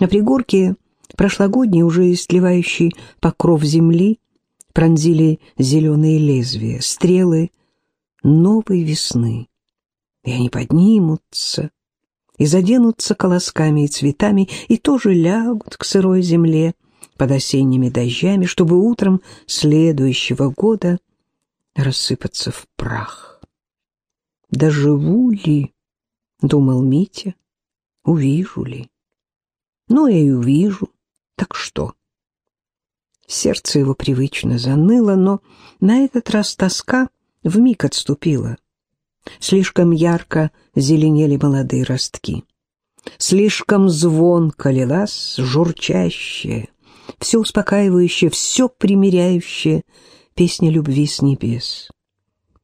На пригорке прошлогодний, уже истлевающий покров земли, пронзили зеленые лезвия, стрелы новой весны. И они поднимутся, и заденутся колосками и цветами, и тоже лягут к сырой земле под осенними дождями, чтобы утром следующего года рассыпаться в прах. «Доживу ли?» — думал Митя. «Увижу ли?» «Ну, я и увижу. Так что?» Сердце его привычно заныло, но на этот раз тоска вмиг отступила. Слишком ярко зеленели молодые ростки. Слишком звонко лилась журчащая, все успокаивающая, все примиряющая песня любви с небес.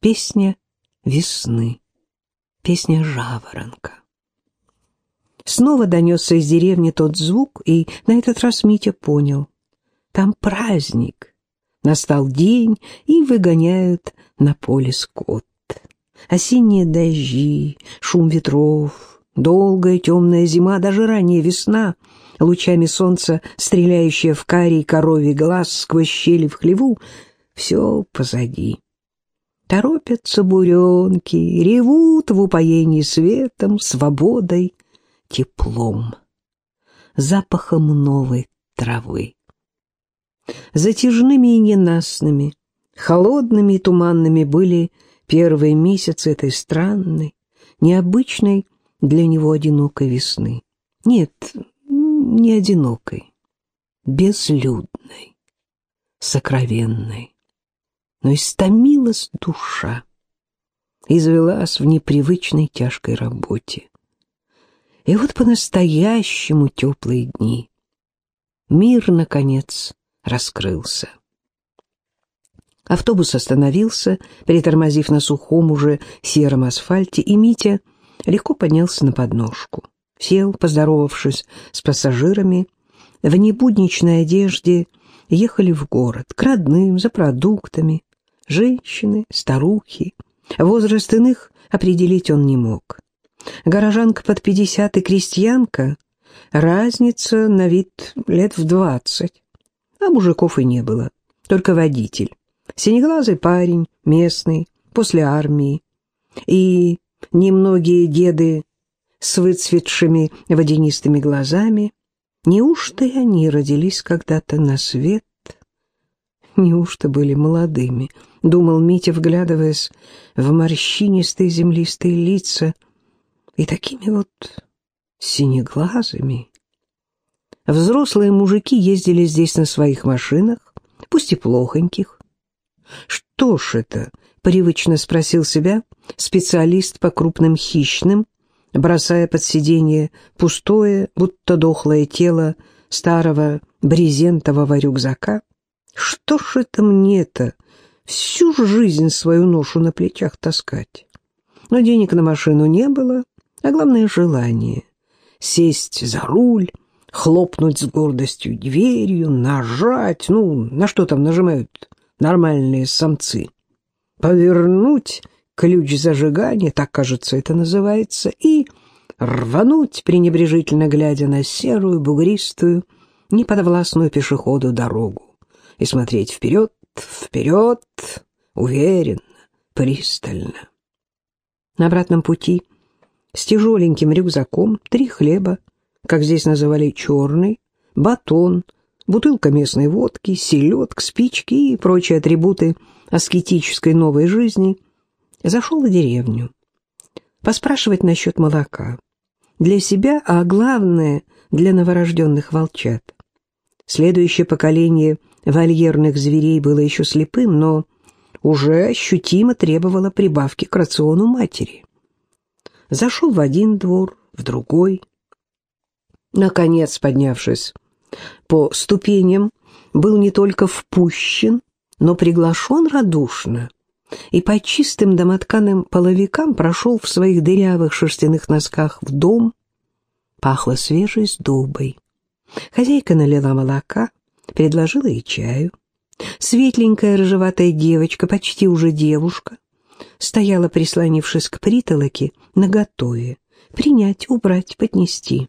Песня весны, песня жаворонка. Снова донесся из деревни тот звук, и на этот раз Митя понял. Там праздник. Настал день, и выгоняют на поле скот. Осенние дожди, шум ветров, долгая темная зима, даже ранняя весна, лучами солнца, стреляющая в карий коровий глаз сквозь щели в хлеву, все позади. Торопятся буренки, ревут в упоении светом, свободой, теплом, запахом новой травы. Затяжными и ненастными, холодными и туманными были первые месяцы этой странной, необычной для него одинокой весны. Нет, не одинокой, безлюдной, сокровенной. Но истомилась душа, извелась в непривычной тяжкой работе. И вот по-настоящему теплые дни. Мир, наконец, раскрылся. Автобус остановился, притормозив на сухом уже сером асфальте, и Митя легко поднялся на подножку. Сел, поздоровавшись с пассажирами, в небудничной одежде ехали в город, к родным, за продуктами. Женщины, старухи. Возраст иных определить он не мог. Горожанка под пятьдесят и крестьянка — разница на вид лет в двадцать. А мужиков и не было, только водитель. Синеглазый парень, местный, после армии. И немногие деды с выцветшими водянистыми глазами. Неужто и они родились когда-то на свет? Неужто были молодыми? Думал Митя, вглядываясь в морщинистые землистые лица — и такими вот синеглазыми. Взрослые мужики ездили здесь на своих машинах, пусть и плохоньких. Что ж это, привычно спросил себя специалист по крупным хищным, бросая под сиденье пустое, будто дохлое тело старого брезентового рюкзака. Что ж это мне-то всю жизнь свою ношу на плечах таскать? Но денег на машину не было, а главное желание — сесть за руль, хлопнуть с гордостью дверью, нажать, ну, на что там нажимают нормальные самцы, повернуть ключ зажигания, так, кажется, это называется, и рвануть, пренебрежительно глядя на серую, бугристую, неподвластную пешеходу дорогу, и смотреть вперед, вперед, уверенно, пристально. На обратном пути — с тяжеленьким рюкзаком, три хлеба, как здесь называли черный, батон, бутылка местной водки, селедка, спички и прочие атрибуты аскетической новой жизни, зашел в деревню. Поспрашивать насчет молока. Для себя, а главное, для новорожденных волчат. Следующее поколение вольерных зверей было еще слепым, но уже ощутимо требовало прибавки к рациону матери зашел в один двор, в другой. Наконец, поднявшись по ступеням, был не только впущен, но приглашен радушно и по чистым домотканым половикам прошел в своих дырявых шерстяных носках в дом. Пахло свежей сдобой. Хозяйка налила молока, предложила и чаю. Светленькая рыжеватая девочка, почти уже девушка, стояла, прислонившись к притолоке, наготове, принять, убрать, поднести.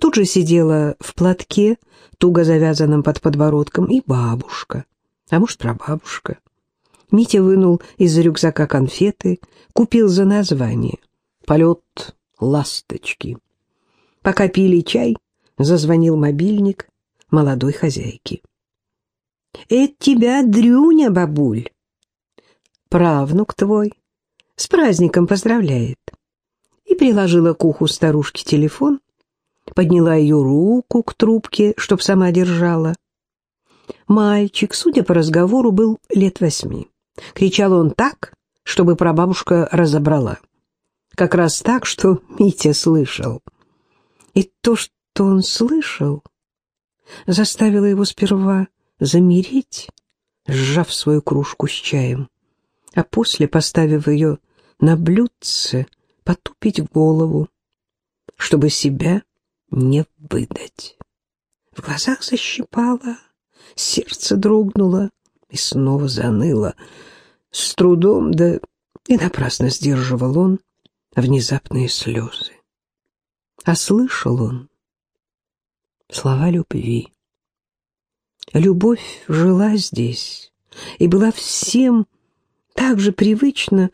Тут же сидела в платке, туго завязанном под подбородком, и бабушка, а может, прабабушка. Митя вынул из рюкзака конфеты, купил за название «Полет ласточки». Пока пили чай, зазвонил мобильник молодой хозяйки. «Это тебя Дрюня, бабуль!» «Правнук твой. С праздником поздравляет!» И приложила к уху старушки телефон, подняла ее руку к трубке, чтоб сама держала. Мальчик, судя по разговору, был лет восьми. Кричал он так, чтобы прабабушка разобрала. Как раз так, что Митя слышал. И то, что он слышал, заставило его сперва замереть, сжав свою кружку с чаем, а после, поставив ее на блюдце, потупить голову, чтобы себя не выдать. В глазах защипало, сердце дрогнуло и снова заныло. С трудом, да и напрасно сдерживал он внезапные слезы. А слышал он слова любви. Любовь жила здесь и была всем так же привычна,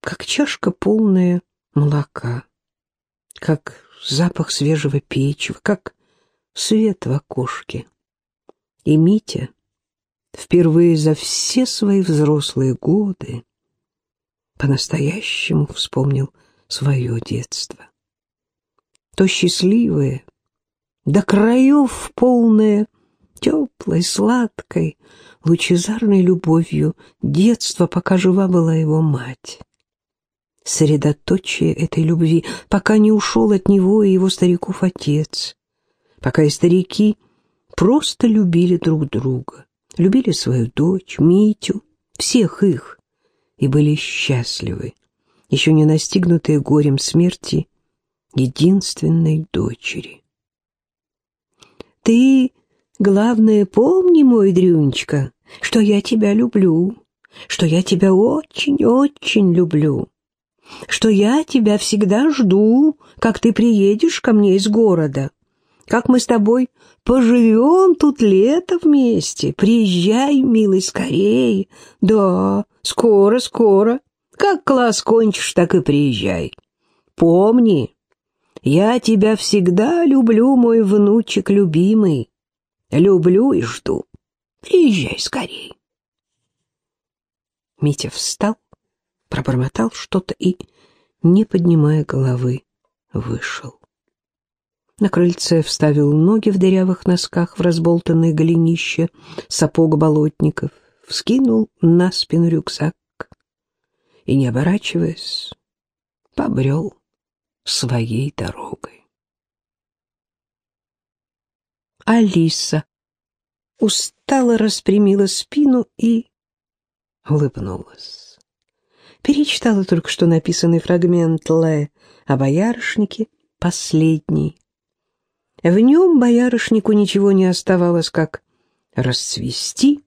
как чашка полная молока, как запах свежего печива, как свет в окошке. И Митя впервые за все свои взрослые годы по-настоящему вспомнил свое детство. То счастливое, до краев полное теплой, сладкой, лучезарной любовью детство, пока жива была его мать средоточие этой любви, пока не ушел от него и его стариков отец, пока и старики просто любили друг друга, любили свою дочь, Митю, всех их, и были счастливы, еще не настигнутые горем смерти единственной дочери. «Ты, главное, помни, мой Дрюнечка, что я тебя люблю, что я тебя очень-очень люблю» что я тебя всегда жду, как ты приедешь ко мне из города, как мы с тобой поживем тут лето вместе. Приезжай, милый, скорей. Да, скоро, скоро. Как класс кончишь, так и приезжай. Помни, я тебя всегда люблю, мой внучек любимый. Люблю и жду. Приезжай скорей. Митя встал пробормотал что-то и, не поднимая головы, вышел. На крыльце вставил ноги в дырявых носках в разболтанное голенище сапог болотников, вскинул на спину рюкзак и, не оборачиваясь, побрел своей дорогой. Алиса устало распрямила спину и улыбнулась перечитала только что написанный фрагмент Ле о боярышнике, последний. В нем боярышнику ничего не оставалось, как расцвести,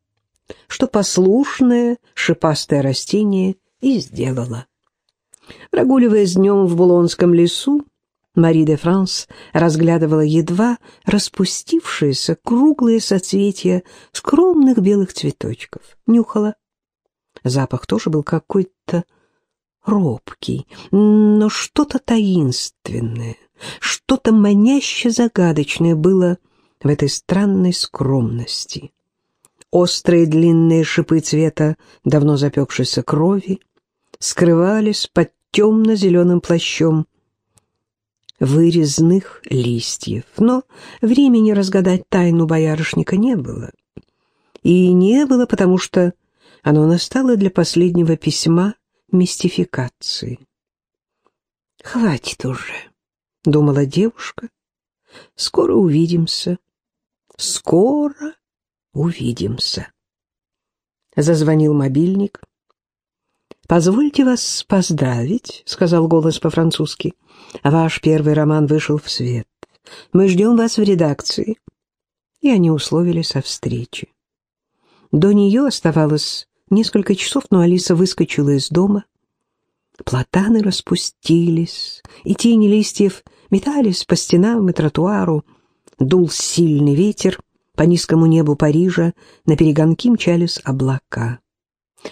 что послушное шипастое растение и сделало. Прогуливаясь днем в Булонском лесу, Мари де Франс разглядывала едва распустившиеся круглые соцветия скромных белых цветочков, нюхала Запах тоже был какой-то робкий, но что-то таинственное, что-то маняще загадочное было в этой странной скромности. Острые длинные шипы цвета давно запекшейся крови скрывались под темно-зеленым плащом вырезных листьев, но времени разгадать тайну боярышника не было. И не было, потому что оно настало для последнего письма мистификации. «Хватит уже», — думала девушка. «Скоро увидимся. Скоро увидимся». Зазвонил мобильник. «Позвольте вас поздравить», — сказал голос по-французски. «Ваш первый роман вышел в свет. Мы ждем вас в редакции». И они условились о встрече. До нее оставалось Несколько часов, но Алиса выскочила из дома. Платаны распустились, и тени листьев метались по стенам и тротуару, дул сильный ветер, по низкому небу Парижа на перегонки мчались облака.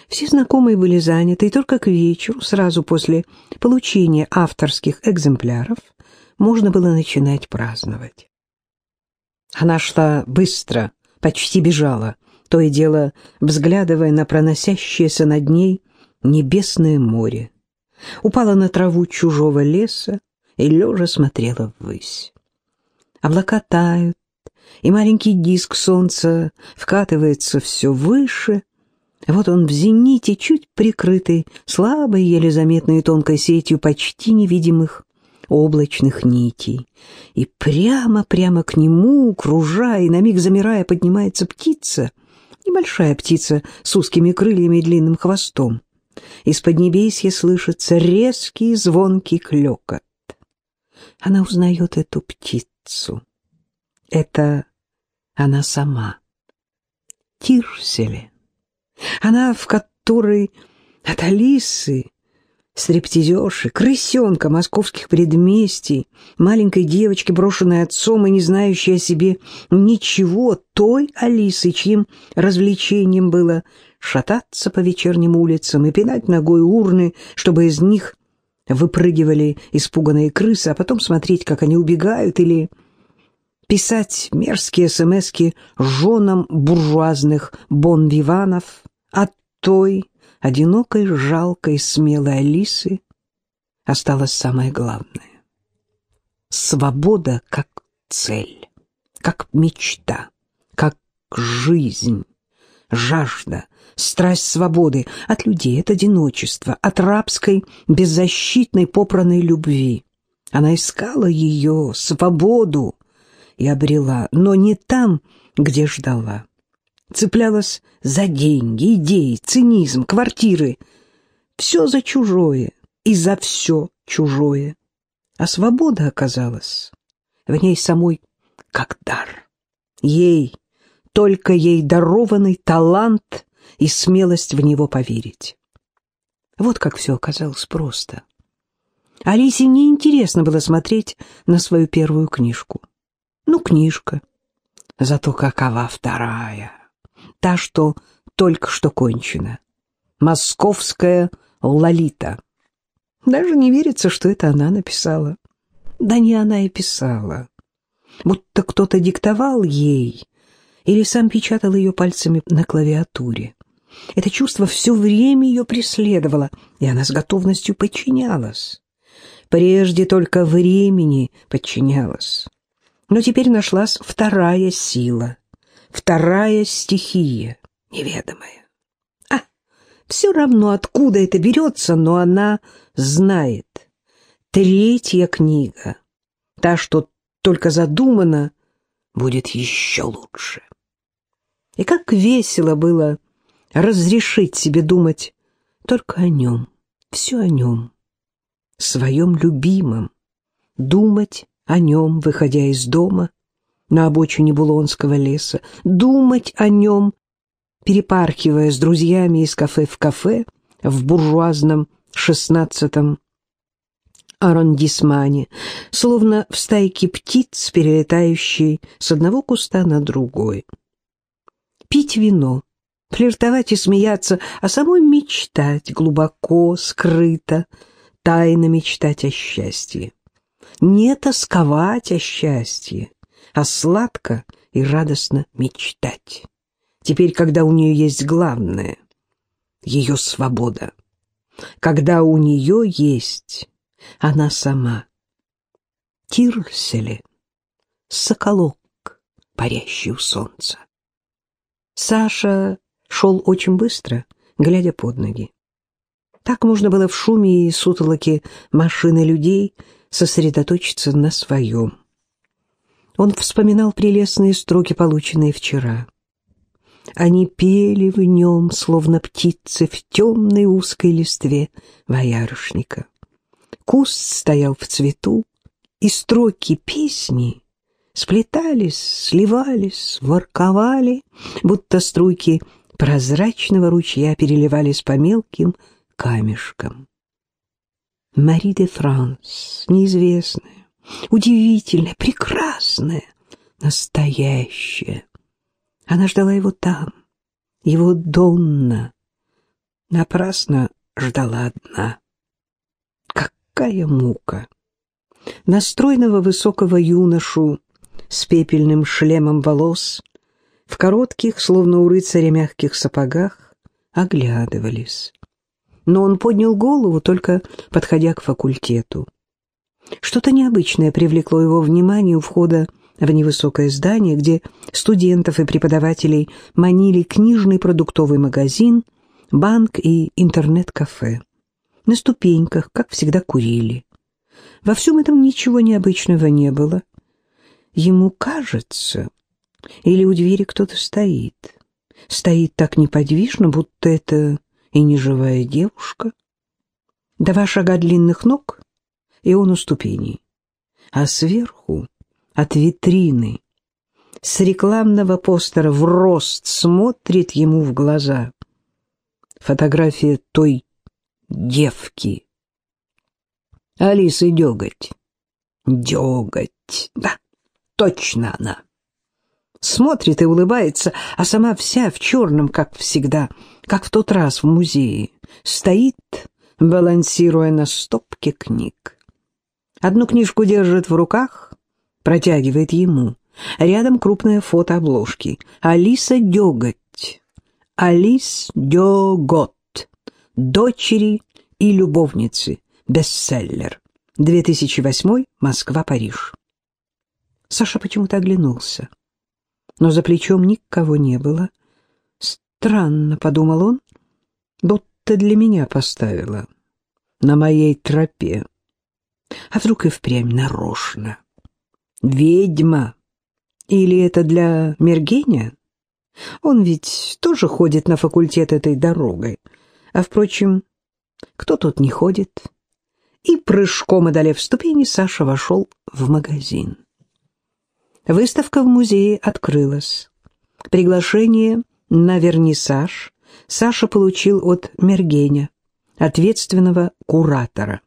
Все знакомые были заняты, и только к вечеру, сразу после получения авторских экземпляров, можно было начинать праздновать. Она шла быстро, почти бежала, то и дело взглядывая на проносящееся над ней небесное море. Упала на траву чужого леса и лежа смотрела ввысь. Облака тают, и маленький диск солнца вкатывается все выше. Вот он в зените, чуть прикрытый, слабой, еле заметной тонкой сетью почти невидимых облачных нитей. И прямо-прямо к нему, кружая и на миг замирая, поднимается птица, небольшая птица с узкими крыльями и длинным хвостом. Из поднебесья слышится резкий звонкий клёкот. Она узнает эту птицу. Это она сама. Тирселе. Она, в которой от Алисы стриптизерши, крысенка московских предместий, маленькой девочки, брошенной отцом и не знающей о себе ничего, той Алисы, чьим развлечением было шататься по вечерним улицам и пинать ногой урны, чтобы из них выпрыгивали испуганные крысы, а потом смотреть, как они убегают, или писать мерзкие смски женам буржуазных бон-виванов, а той одинокой, жалкой, смелой Алисы осталось самое главное. Свобода как цель, как мечта, как жизнь, жажда, страсть свободы от людей, от одиночества, от рабской, беззащитной, попранной любви. Она искала ее, свободу, и обрела, но не там, где ждала цеплялась за деньги, идеи, цинизм, квартиры. Все за чужое и за все чужое. А свобода оказалась в ней самой как дар. Ей, только ей дарованный талант и смелость в него поверить. Вот как все оказалось просто. Алисе неинтересно было смотреть на свою первую книжку. Ну, книжка. Зато какова вторая та, что только что кончена. Московская Лолита. Даже не верится, что это она написала. Да не она и писала. Будто кто-то диктовал ей или сам печатал ее пальцами на клавиатуре. Это чувство все время ее преследовало, и она с готовностью подчинялась. Прежде только времени подчинялась. Но теперь нашлась вторая сила — вторая стихия, неведомая. А, все равно, откуда это берется, но она знает. Третья книга, та, что только задумана, будет еще лучше. И как весело было разрешить себе думать только о нем, все о нем, своем любимом, думать о нем, выходя из дома, на обочине Булонского леса, думать о нем, перепархивая с друзьями из кафе в кафе в буржуазном шестнадцатом аррондисмане, словно в стайке птиц, перелетающей с одного куста на другой. Пить вино, флиртовать и смеяться, а самой мечтать глубоко, скрыто, тайно мечтать о счастье. Не тосковать о счастье, а сладко и радостно мечтать. Теперь, когда у нее есть главное — ее свобода, когда у нее есть она сама. Тирселе, соколок, парящий у солнца. Саша шел очень быстро, глядя под ноги. Так можно было в шуме и сутолоке машины людей сосредоточиться на своем. Он вспоминал прелестные строки, полученные вчера. Они пели в нем, словно птицы, в темной узкой листве боярышника. Куст стоял в цвету, и строки песни сплетались, сливались, ворковали, будто струйки прозрачного ручья переливались по мелким камешкам. Мари де Франс, неизвестная, удивительное, прекрасное, настоящее. Она ждала его там, его Донна. Напрасно ждала одна. Какая мука! Настройного высокого юношу с пепельным шлемом волос, в коротких, словно у рыцаря мягких сапогах, оглядывались. Но он поднял голову, только подходя к факультету. Что-то необычное привлекло его внимание у входа в невысокое здание, где студентов и преподавателей манили книжный продуктовый магазин, банк и интернет-кафе. На ступеньках, как всегда, курили. Во всем этом ничего необычного не было. Ему кажется, или у двери кто-то стоит. Стоит так неподвижно, будто это и не живая девушка. Два шага длинных ног, и он у ступеней. А сверху, от витрины, с рекламного постера в рост смотрит ему в глаза фотография той девки. Алисы Деготь. Деготь, да, точно она. Смотрит и улыбается, а сама вся в черном, как всегда, как в тот раз в музее. Стоит, балансируя на стопке книг. Одну книжку держит в руках, протягивает ему. Рядом крупное фото обложки. Алиса Деготь. Алис Дегот. Дочери и любовницы. Бестселлер. 2008. Москва-Париж. Саша почему-то оглянулся. Но за плечом никого не было. Странно, подумал он, будто для меня поставила. На моей тропе. А вдруг и впрямь нарочно? Ведьма. Или это для Мергеня? Он ведь тоже ходит на факультет этой дорогой. А, впрочем, кто тут не ходит? И прыжком одолев ступени, Саша вошел в магазин. Выставка в музее открылась. Приглашение на вернисаж Саша получил от Мергеня, ответственного куратора.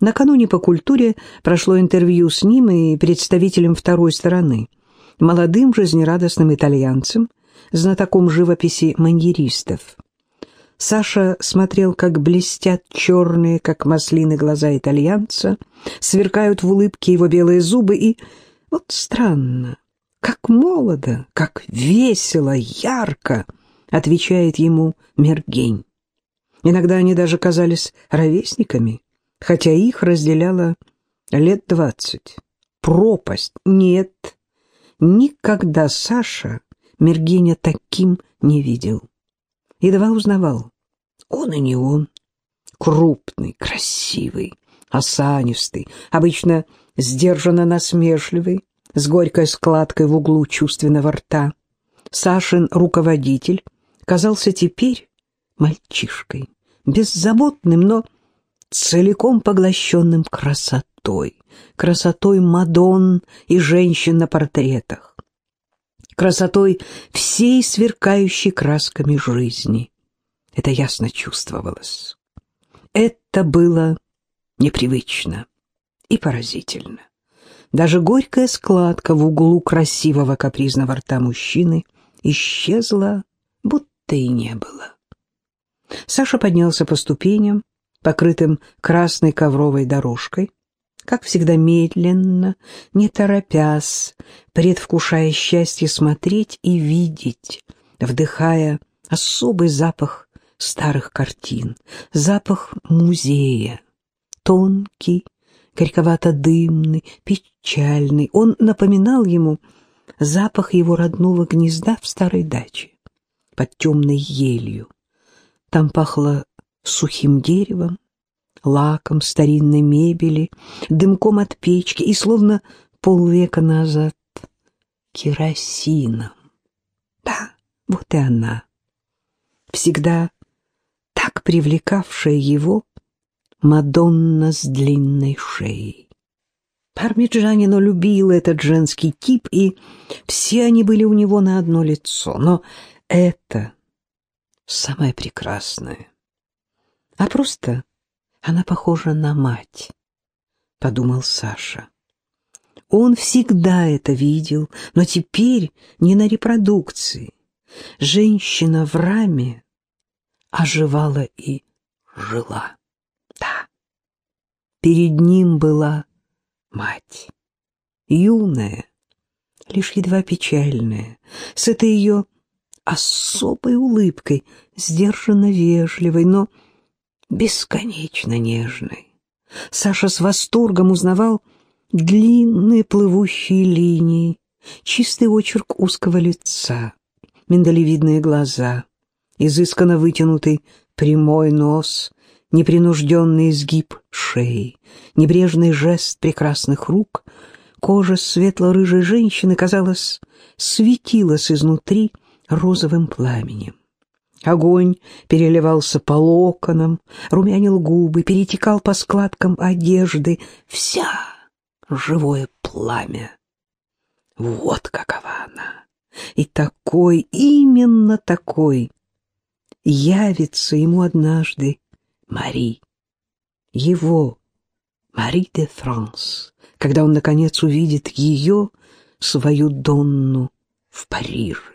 Накануне по культуре прошло интервью с ним и представителем второй стороны, молодым жизнерадостным итальянцем, знатоком живописи маньеристов. Саша смотрел, как блестят черные, как маслины, глаза итальянца, сверкают в улыбке его белые зубы, и вот странно, как молодо, как весело, ярко, отвечает ему Мергень. Иногда они даже казались ровесниками, хотя их разделяло лет двадцать. Пропасть нет. Никогда Саша Мергеня таким не видел. Едва узнавал. Он и не он. Крупный, красивый, осанистый, обычно сдержанно насмешливый, с горькой складкой в углу чувственного рта. Сашин руководитель казался теперь мальчишкой, беззаботным, но целиком поглощенным красотой, красотой Мадон и женщин на портретах, красотой всей сверкающей красками жизни. Это ясно чувствовалось. Это было непривычно и поразительно. Даже горькая складка в углу красивого капризного рта мужчины исчезла, будто и не было. Саша поднялся по ступеням, покрытым красной ковровой дорожкой, как всегда медленно, не торопясь, предвкушая счастье смотреть и видеть, вдыхая особый запах старых картин, запах музея, тонкий, горьковато-дымный, печальный. Он напоминал ему запах его родного гнезда в старой даче, под темной елью. Там пахло сухим деревом, лаком старинной мебели, дымком от печки и, словно полвека назад, керосином. Да, вот и она. Всегда так привлекавшая его Мадонна с длинной шеей. Пармиджанино любил этот женский тип, и все они были у него на одно лицо. Но это самое прекрасное. А просто она похожа на мать, — подумал Саша. Он всегда это видел, но теперь не на репродукции. Женщина в раме оживала и жила. Перед ним была мать, юная, лишь едва печальная, с этой ее особой улыбкой, сдержанно вежливой, но бесконечно нежной. Саша с восторгом узнавал длинные плывущие линии, чистый очерк узкого лица, миндалевидные глаза, изысканно вытянутый прямой нос, непринужденный изгиб шеи, небрежный жест прекрасных рук, кожа светло-рыжей женщины, казалось, светилась изнутри розовым пламенем. Огонь переливался по локонам, румянил губы, перетекал по складкам одежды. Вся живое пламя. Вот какова она. И такой, именно такой, явится ему однажды Мари. Его, Мари де Франс, когда он, наконец, увидит ее, свою Донну, в Париже.